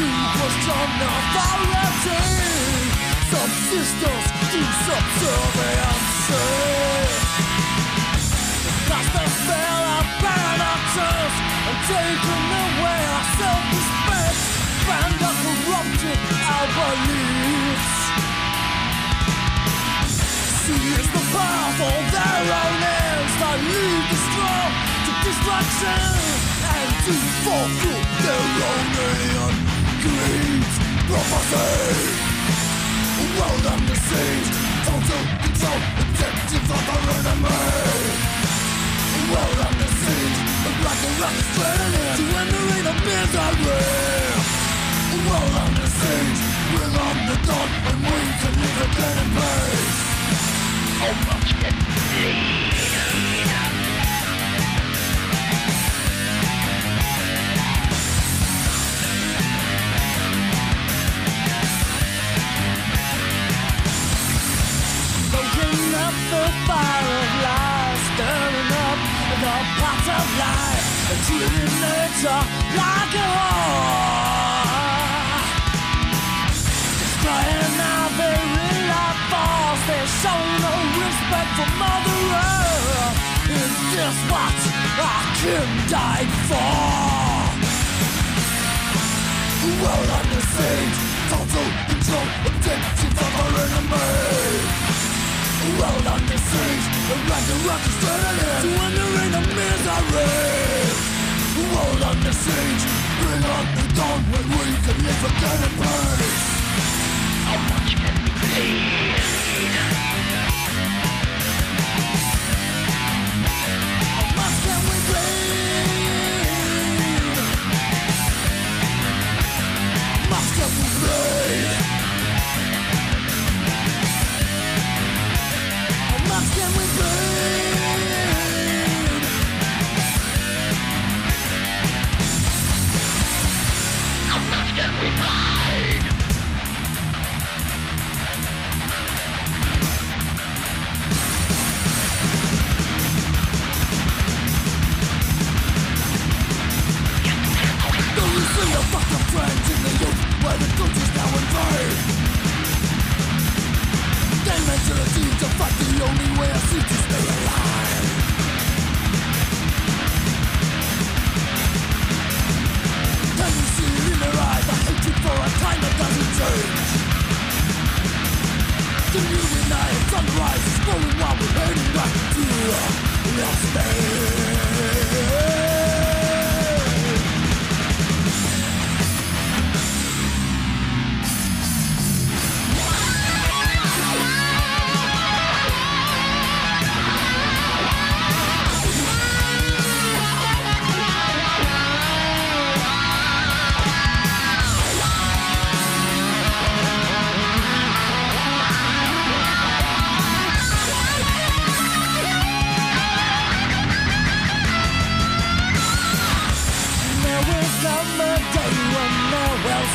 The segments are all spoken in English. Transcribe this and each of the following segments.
to question authority. Subsistence to subservience. Cast the spell of paradoxes and taken away our self-respect. And corrupted our beliefs. See is the powerful, their own ends that lead the strong to destruction and to fulfill their own alien greed. Prophecy, world under siege, total control, objective of our enemy. World under siege, like a rocket straight in to entering a misery. World under siege, we're on the dawn and we can live again in peace. Oh, How much can bleed? Fire of lies, stirring up the pot of life, and treating nature like a whore. Destroying our very life force, they show no respect for Mother Earth. Is this what our kin died for? World under siege, total control, objective of our enemy. World under siege, like a rocket straight in to entering a misery. World under siege, bring on the dawn when we can live again in peace. How much can we bleed?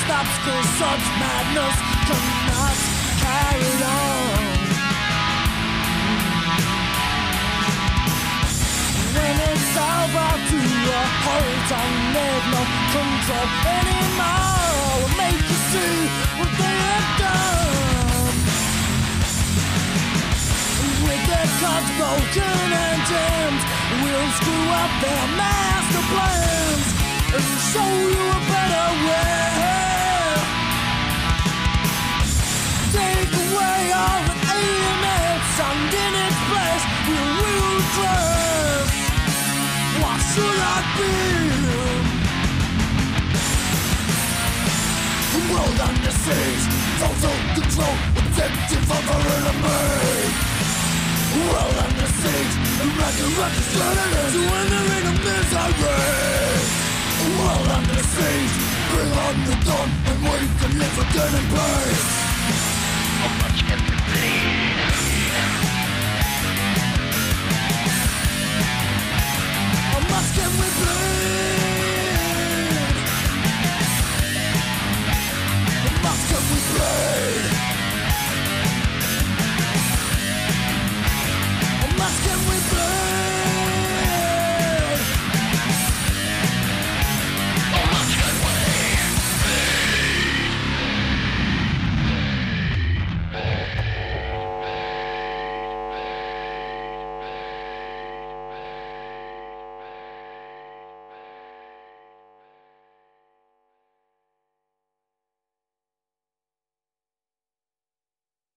Stops Cause such madness. Cannot carry on. When it's over to a halt and they've no control anymore. Will make you see what they have done. With their cards broken and jammed We'll screw up their master plans And show you The world under Total control Objective of our enemy World under siege Like a rocket straight To entering a misery World under Bring on the dawn And we can live again in peace